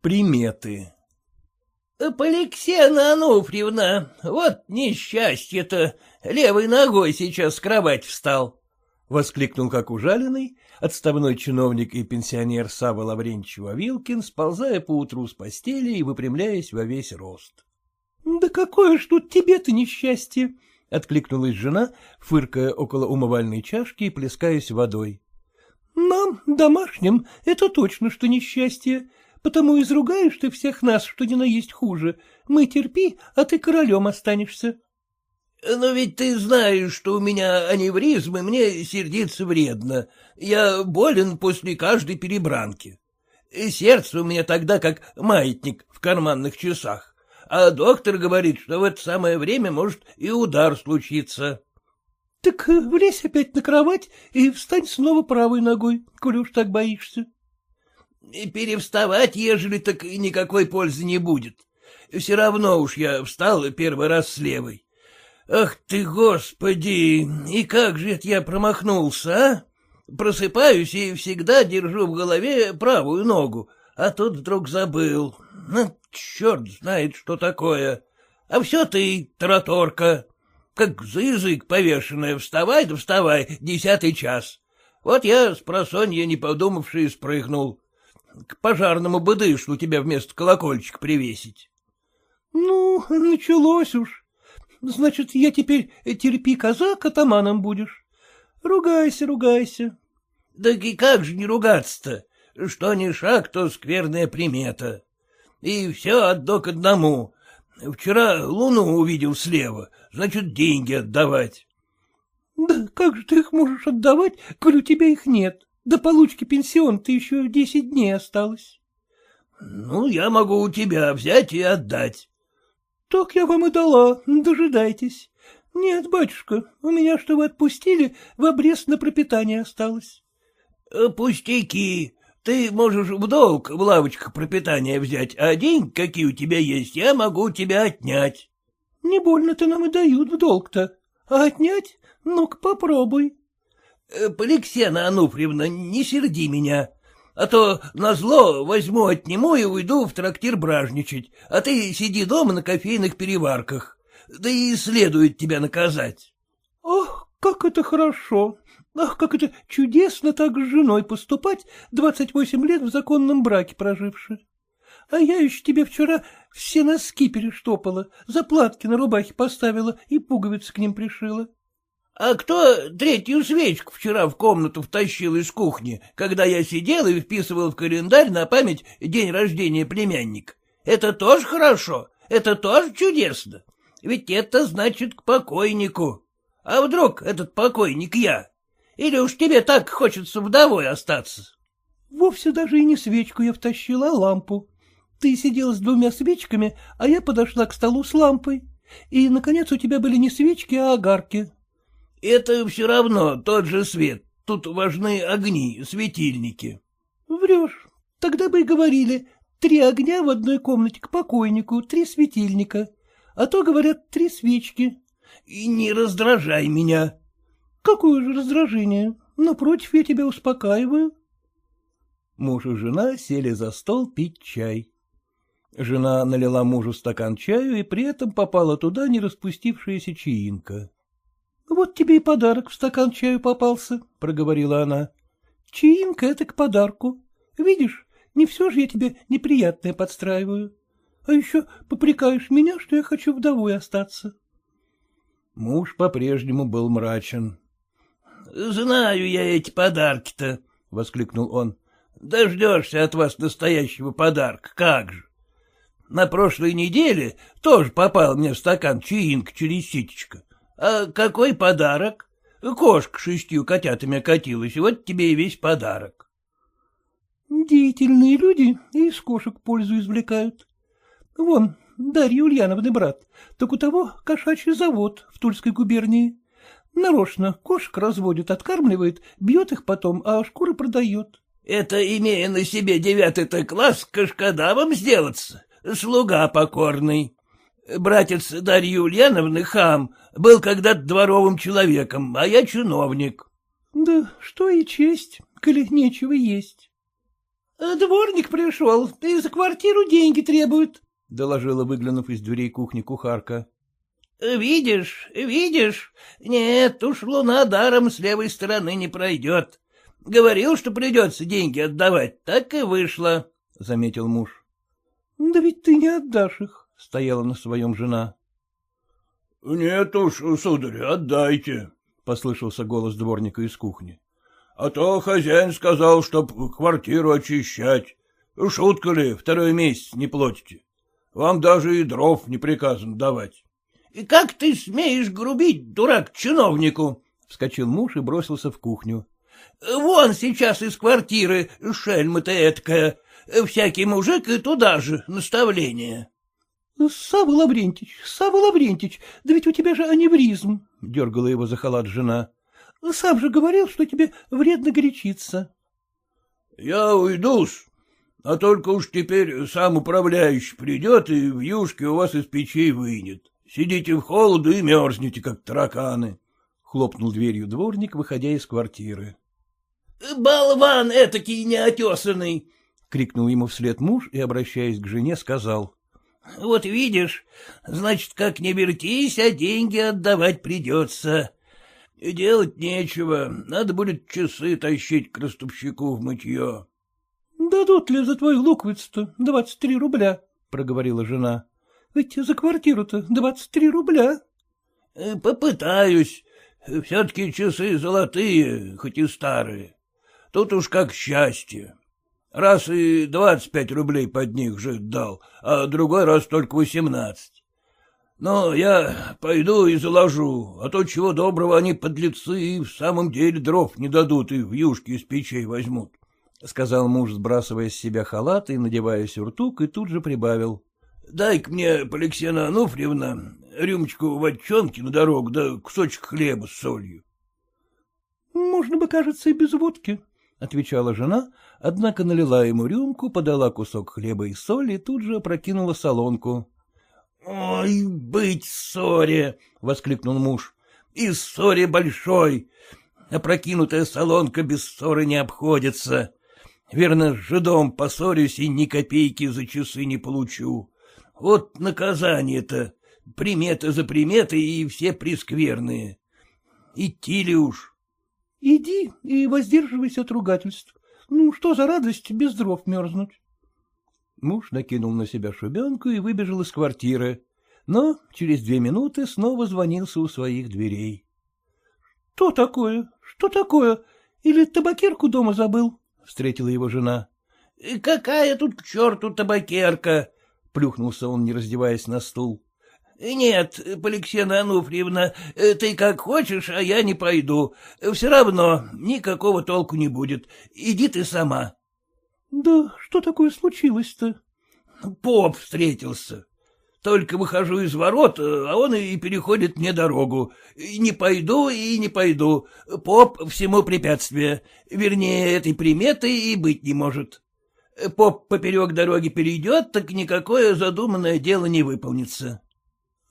Приметы Поликсена Ануфриевна, вот несчастье-то, левой ногой сейчас с кровати встал. — воскликнул как ужаленный отставной чиновник и пенсионер Сава Лаврентьевич Вавилкин, сползая поутру с постели и выпрямляясь во весь рост. — Да какое ж тут тебе-то несчастье! — откликнулась жена, фыркая около умывальной чашки и плескаясь водой. — Нам, домашним, это точно, что несчастье потому изругаешь ты всех нас, что не наесть хуже. Мы терпи, а ты королем останешься. — Но ведь ты знаешь, что у меня аневризм, и мне сердиться вредно. Я болен после каждой перебранки. Сердце у меня тогда как маятник в карманных часах. А доктор говорит, что в это самое время может и удар случиться. — Так влезь опять на кровать и встань снова правой ногой, коли уж так боишься. Перевставать, ежели так никакой пользы не будет. Все равно уж я встал первый раз с левой. Ах ты, господи, и как же это я промахнулся, а? Просыпаюсь и всегда держу в голове правую ногу, а тут вдруг забыл. Ну, черт знает, что такое. А все ты, тараторка, как за язык повешенная, вставай да вставай, десятый час. Вот я с просонья, не подумавший, спрыгнул. К пожарному быдышу тебя вместо колокольчика привесить. — Ну, началось уж. Значит, я теперь терпи казак, атаманом будешь. Ругайся, ругайся. — Да и как же не ругаться-то? Что ни шаг, то скверная примета. И все отдо к одному. Вчера луну увидел слева, значит, деньги отдавать. — Да как же ты их можешь отдавать, коль у тебя их нет? До получки пенсион-то еще десять дней осталось. — Ну, я могу у тебя взять и отдать. — Так я вам и дала, дожидайтесь. Нет, батюшка, у меня, что вы отпустили, в обрез на пропитание осталось. Э, — Пустяки. Ты можешь в долг в лавочках пропитания взять, а деньги, какие у тебя есть, я могу у тебя отнять. — Не больно-то нам и дают в долг-то. А отнять? Ну-ка попробуй. Э, — Поликсена Ануфриевна, не серди меня, а то назло возьму отниму и уйду в трактир бражничать, а ты сиди дома на кофейных переварках, да и следует тебя наказать. — Ах, как это хорошо! Ах, как это чудесно так с женой поступать, двадцать восемь лет в законном браке проживши. А я еще тебе вчера все носки перештопала, заплатки на рубахе поставила и пуговицы к ним пришила. А кто третью свечку вчера в комнату втащил из кухни, когда я сидел и вписывал в календарь на память день рождения племянника? Это тоже хорошо, это тоже чудесно. Ведь это значит к покойнику. А вдруг этот покойник я? Или уж тебе так хочется вдовой остаться? Вовсе даже и не свечку я втащила, а лампу. Ты сидел с двумя свечками, а я подошла к столу с лампой. И, наконец, у тебя были не свечки, а огарки. — Это все равно тот же свет. Тут важны огни, светильники. — Врешь. Тогда бы и говорили. Три огня в одной комнате к покойнику, три светильника. А то, говорят, три свечки. — И не раздражай меня. — Какое же раздражение? Напротив, я тебя успокаиваю. Муж и жена сели за стол пить чай. Жена налила мужу стакан чаю, и при этом попала туда не распустившаяся чаинка. — Вот тебе и подарок в стакан чаю попался, — проговорила она. — Чаинка — это к подарку. Видишь, не все же я тебе неприятное подстраиваю. А еще попрекаешь меня, что я хочу вдовой остаться. Муж по-прежнему был мрачен. — Знаю я эти подарки-то, — воскликнул он. — Дождешься от вас настоящего подарка, как же. На прошлой неделе тоже попал мне в стакан чаинка через ситечко. А какой подарок? Кошка шестью котятами окатилась, вот тебе и весь подарок. Деятельные люди из кошек пользу извлекают. Вон, Дарья Ульяновна брат, так у того кошачий завод в Тульской губернии. Нарочно кошек разводит, откармливает, бьет их потом, а шкуры продает. Это, имея на себе девятый-то класс, кашкадавом сделаться, слуга покорный. Братец Дарьи Ульяновны, хам, был когда-то дворовым человеком, а я чиновник. — Да что и честь, коли нечего есть. Дворник пришел, и за квартиру деньги требует, — доложила, выглянув из дверей кухни кухарка. — Видишь, видишь, нет, уж луна даром с левой стороны не пройдет. Говорил, что придется деньги отдавать, так и вышло, — заметил муж. — Да ведь ты не отдашь их, — стояла на своем жена. — Нет уж, сударь, отдайте, — послышался голос дворника из кухни. — А то хозяин сказал, чтоб квартиру очищать. Шутка ли, второй месяц не платите? Вам даже и дров не приказано давать. — Как ты смеешь грубить, дурак, чиновнику? — вскочил муж и бросился в кухню. Вон сейчас из квартиры, шельма-то эткая, всякий мужик и туда же, наставление. — Савва Лаврентич, Савва Лаврентич, да ведь у тебя же аневризм, — дергала его за халат жена. — Сам же говорил, что тебе вредно горячиться. — Я уйдусь, а только уж теперь сам управляющий придет и в юшке у вас из печей вынет. Сидите в холоду и мерзнете, как тараканы. — хлопнул дверью дворник, выходя из квартиры. — Болван этакий неотесанный! — крикнул ему вслед муж и, обращаясь к жене, сказал. — Вот видишь, значит, как не вертись, а деньги отдавать придется. Делать нечего, надо будет часы тащить к ростовщику в мытье. — Дадут ли за твой луковиц-то двадцать три рубля? — проговорила жена. — Ведь за квартиру-то двадцать три рубля. — Попытаюсь. Все-таки часы золотые, хоть и старые. Тут уж как счастье. Раз и двадцать пять рублей под них же дал, а другой раз только восемнадцать. Но я пойду и заложу, а то чего доброго они подлецы и в самом деле дров не дадут и в юшки из печей возьмут, — сказал муж, сбрасывая с себя халат и надевая сюртук, и тут же прибавил. — Дай-ка мне, Поликсена Ануфриевна, рюмочку водчонки на дорогу, да кусочек хлеба с солью. — Можно бы, кажется, и без водки, — отвечала жена, однако налила ему рюмку, подала кусок хлеба и соли и тут же опрокинула солонку. — Ой, быть ссоре! — воскликнул муж. — И ссоре большой! Опрокинутая солонка без ссоры не обходится. Верно, с жидом поссорюсь и ни копейки за часы не получу. Вот наказание-то, приметы за приметой и все прискверные. Идти ли уж? — Иди и воздерживайся от ругательств. Ну, что за радость без дров мерзнуть? Муж накинул на себя шубенку и выбежал из квартиры, но через две минуты снова звонился у своих дверей. — Что такое? Что такое? Или табакерку дома забыл? — встретила его жена. — Какая тут к черту табакерка? — плюхнулся он, не раздеваясь на стул. — Нет, Поликсена Ануфриевна, ты как хочешь, а я не пойду. Все равно никакого толку не будет. Иди ты сама. — Да что такое случилось-то? — Поп встретился. Только выхожу из ворот, а он и переходит мне дорогу. Не пойду и не пойду. Поп всему препятствие. Вернее, этой приметы и быть не может. Поп поперек дороги перейдет, так никакое задуманное дело не выполнится. —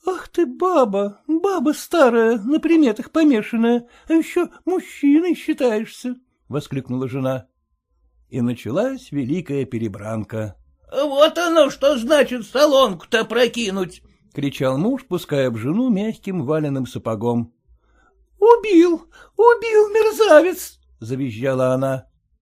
Ах ты, баба, баба старая, на приметах помешанная, а еще мужчиной считаешься, — воскликнула жена. И началась великая перебранка. — Вот оно что значит солонку-то прокинуть! — кричал муж, пуская в жену мягким валенным сапогом. — Убил, убил, мерзавец! — завизжала она.